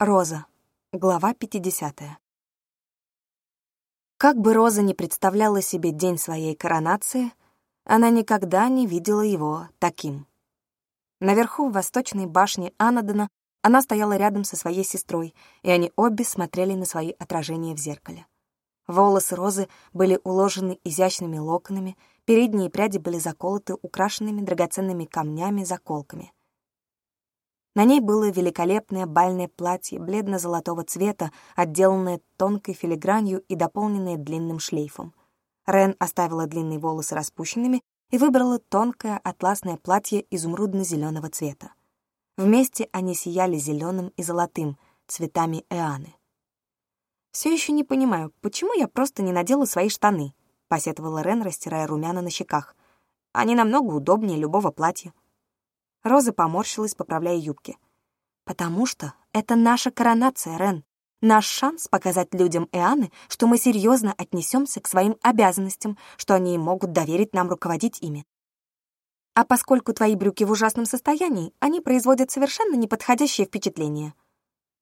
Роза. Глава 50. Как бы Роза не представляла себе день своей коронации, она никогда не видела его таким. Наверху в восточной башне Анадона она стояла рядом со своей сестрой, и они обе смотрели на свои отражения в зеркале. Волосы Розы были уложены изящными локонами, передние пряди были заколоты украшенными драгоценными камнями-заколками — на ней было великолепное бальное платье бледно-золотого цвета, отделанное тонкой филигранью и дополненное длинным шлейфом. Рен оставила длинные волосы распущенными и выбрала тонкое атласное платье изумрудно-зеленого цвета. Вместе они сияли зеленым и золотым, цветами эаны. «Все еще не понимаю, почему я просто не надела свои штаны?» — посетовала Рен, растирая румяна на щеках. «Они намного удобнее любого платья». Роза поморщилась, поправляя юбки. «Потому что это наша коронация, Рен. Наш шанс показать людям Иоанны, что мы серьезно отнесемся к своим обязанностям, что они могут доверить нам руководить ими. А поскольку твои брюки в ужасном состоянии, они производят совершенно неподходящее впечатление».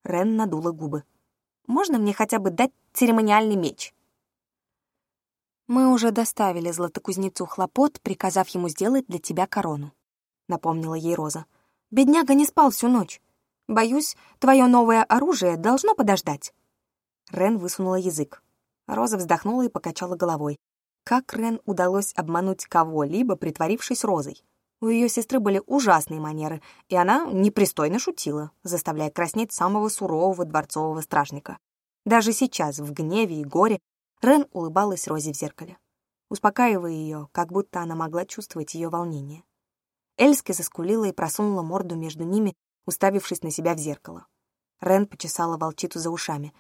Рен надула губы. «Можно мне хотя бы дать церемониальный меч?» «Мы уже доставили златокузнецу хлопот, приказав ему сделать для тебя корону. — напомнила ей Роза. «Бедняга не спал всю ночь. Боюсь, твое новое оружие должно подождать». Рен высунула язык. Роза вздохнула и покачала головой. Как Рен удалось обмануть кого-либо, притворившись Розой? У ее сестры были ужасные манеры, и она непристойно шутила, заставляя краснеть самого сурового дворцового стражника. Даже сейчас, в гневе и горе, Рен улыбалась Розе в зеркале, успокаивая ее, как будто она могла чувствовать ее волнение. Эльски заскулила и просунула морду между ними, уставившись на себя в зеркало. Рен почесала волчицу за ушами.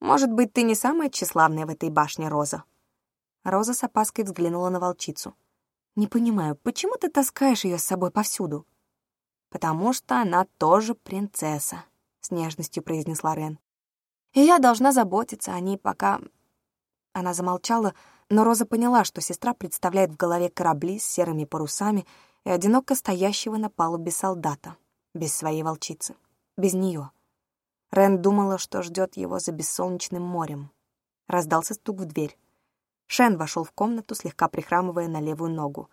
«Может быть, ты не самая тщеславная в этой башне, Роза?» Роза с опаской взглянула на волчицу. «Не понимаю, почему ты таскаешь ее с собой повсюду?» «Потому что она тоже принцесса», — с нежностью произнесла Рен. «И я должна заботиться о ней, пока...» Она замолчала, но Роза поняла, что сестра представляет в голове корабли с серыми парусами и одиноко стоящего на палубе солдата, без своей волчицы, без нее. Рен думала, что ждет его за бессолнечным морем. Раздался стук в дверь. Шен вошел в комнату, слегка прихрамывая на левую ногу.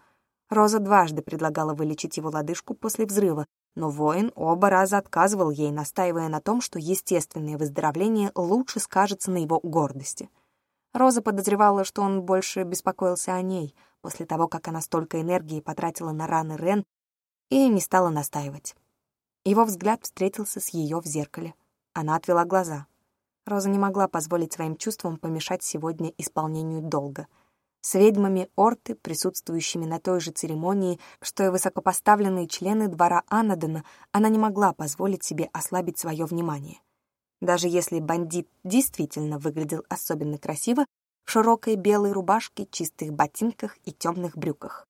Роза дважды предлагала вылечить его лодыжку после взрыва, но воин оба раза отказывал ей, настаивая на том, что естественное выздоровление лучше скажется на его гордости. Роза подозревала, что он больше беспокоился о ней — после того, как она столько энергии потратила на раны Рен и не стала настаивать. Его взгляд встретился с ее в зеркале. Она отвела глаза. Роза не могла позволить своим чувствам помешать сегодня исполнению долга. С ведьмами Орты, присутствующими на той же церемонии, что и высокопоставленные члены двора Анадена, она не могла позволить себе ослабить свое внимание. Даже если бандит действительно выглядел особенно красиво, широкой белой рубашке, чистых ботинках и темных брюках.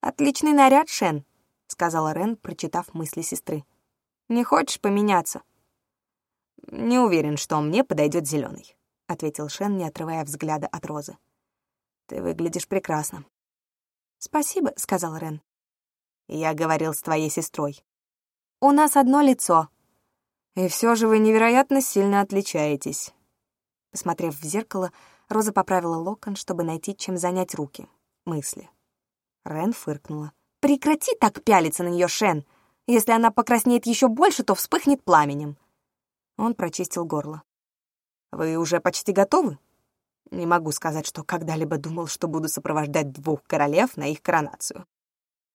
«Отличный наряд, Шен», — сказала Рен, прочитав мысли сестры. «Не хочешь поменяться?» «Не уверен, что мне подойдет зеленый», — ответил Шен, не отрывая взгляда от Розы. «Ты выглядишь прекрасно». «Спасибо», — сказал Рен. «Я говорил с твоей сестрой». «У нас одно лицо». «И все же вы невероятно сильно отличаетесь». Посмотрев в зеркало, Роза поправила локон, чтобы найти, чем занять руки. Мысли. Рен фыркнула. «Прекрати так пялиться на нее, Шен! Если она покраснеет еще больше, то вспыхнет пламенем!» Он прочистил горло. «Вы уже почти готовы?» Не могу сказать, что когда-либо думал, что буду сопровождать двух королев на их коронацию.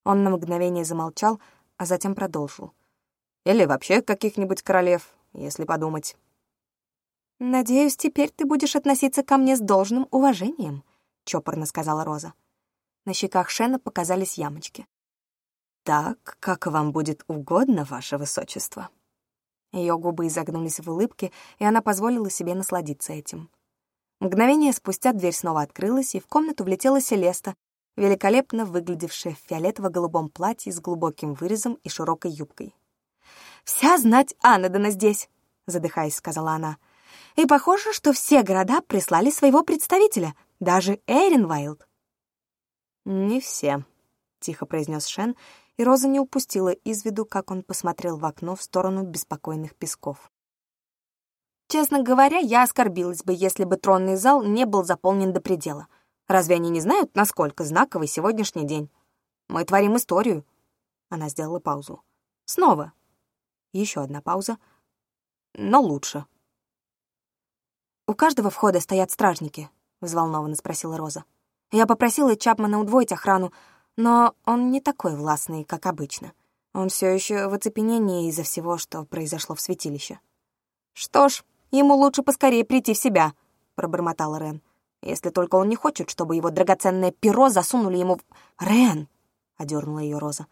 Он на мгновение замолчал, а затем продолжил. Или вообще каких-нибудь королев, если подумать. «Надеюсь, теперь ты будешь относиться ко мне с должным уважением», — чопорно сказала Роза. На щеках Шена показались ямочки. «Так, как вам будет угодно, ваше высочество». Ее губы изогнулись в улыбке, и она позволила себе насладиться этим. Мгновение спустя дверь снова открылась, и в комнату влетела Селеста, великолепно выглядевшая в фиолетово-голубом платье с глубоким вырезом и широкой юбкой. «Вся знать Аннадена здесь!» — задыхаясь, сказала она — и похоже, что все города прислали своего представителя, даже Эйренвайлд. «Не все», — тихо произнес Шен, и Роза не упустила из виду, как он посмотрел в окно в сторону беспокойных песков. Честно говоря, я оскорбилась бы, если бы тронный зал не был заполнен до предела. Разве они не знают, насколько знаковый сегодняшний день? Мы творим историю. Она сделала паузу. Снова. Еще одна пауза. Но лучше. «У каждого входа стоят стражники», — взволнованно спросила Роза. «Я попросила Чапмана удвоить охрану, но он не такой властный, как обычно. Он все еще в оцепенении из-за всего, что произошло в святилище». «Что ж, ему лучше поскорее прийти в себя», — пробормотала Рен. «Если только он не хочет, чтобы его драгоценное перо засунули ему в...» «Рен!» — одернула ее Роза.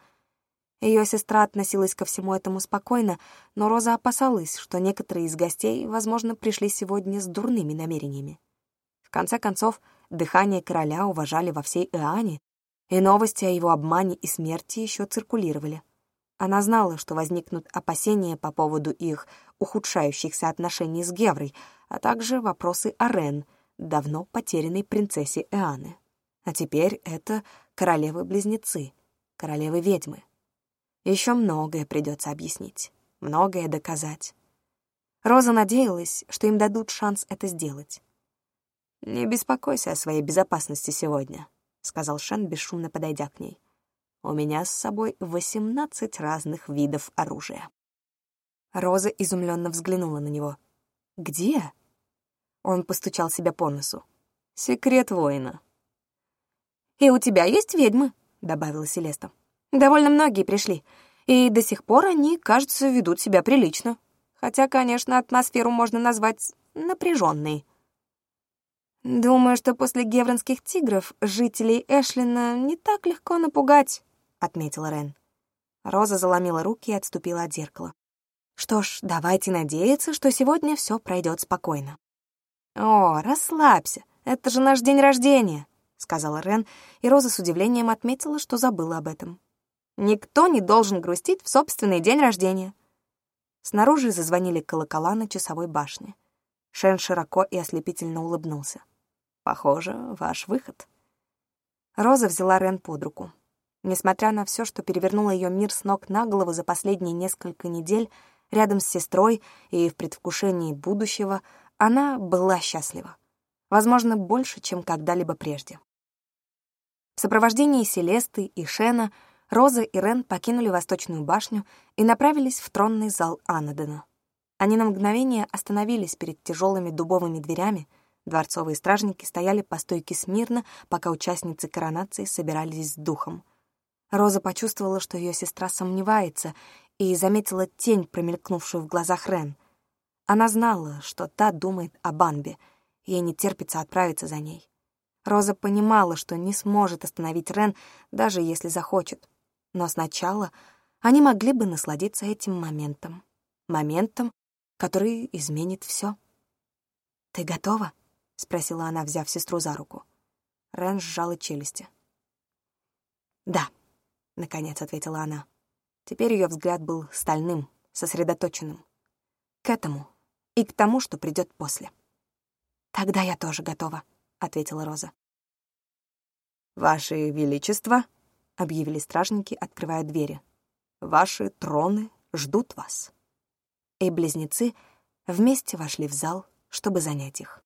Ее сестра относилась ко всему этому спокойно, но Роза опасалась, что некоторые из гостей, возможно, пришли сегодня с дурными намерениями. В конце концов, дыхание короля уважали во всей Иоанне, и новости о его обмане и смерти еще циркулировали. Она знала, что возникнут опасения по поводу их ухудшающихся отношений с Геврой, а также вопросы о Рен, давно потерянной принцессе Иоанны. А теперь это королевы-близнецы, королевы-ведьмы. Еще многое придется объяснить, многое доказать. Роза надеялась, что им дадут шанс это сделать. «Не беспокойся о своей безопасности сегодня», — сказал Шен, бесшумно подойдя к ней. «У меня с собой восемнадцать разных видов оружия». Роза изумленно взглянула на него. «Где?» Он постучал себя по носу. «Секрет воина». «И у тебя есть ведьмы?» — добавила Селеста. Довольно многие пришли, и до сих пор они, кажется, ведут себя прилично. Хотя, конечно, атмосферу можно назвать напряженной. «Думаю, что после гевронских тигров жителей Эшлина не так легко напугать», — отметила Рен. Роза заломила руки и отступила от зеркала. «Что ж, давайте надеяться, что сегодня все пройдет спокойно». «О, расслабься, это же наш день рождения», — сказала Рен, и Роза с удивлением отметила, что забыла об этом. Никто не должен грустить в собственный день рождения. Снаружи зазвонили колокола на часовой башне. Шен широко и ослепительно улыбнулся. «Похоже, ваш выход». Роза взяла Рен под руку. Несмотря на все, что перевернуло ее мир с ног на голову за последние несколько недель, рядом с сестрой и в предвкушении будущего, она была счастлива. Возможно, больше, чем когда-либо прежде. В сопровождении Селесты и Шена — Роза и Рен покинули Восточную башню и направились в тронный зал Анадена. Они на мгновение остановились перед тяжелыми дубовыми дверями, дворцовые стражники стояли по стойке смирно, пока участницы коронации собирались с духом. Роза почувствовала, что ее сестра сомневается, и заметила тень, промелькнувшую в глазах Рен. Она знала, что та думает о Банбе, ей не терпится отправиться за ней. Роза понимала, что не сможет остановить Рен, даже если захочет. Но сначала они могли бы насладиться этим моментом. Моментом, который изменит все. «Ты готова?» — спросила она, взяв сестру за руку. Рен сжала челюсти. «Да», — наконец ответила она. Теперь ее взгляд был стальным, сосредоточенным. К этому и к тому, что придет после. «Тогда я тоже готова», — ответила Роза. «Ваше Величество», — объявили стражники, открывая двери. «Ваши троны ждут вас». И близнецы вместе вошли в зал, чтобы занять их.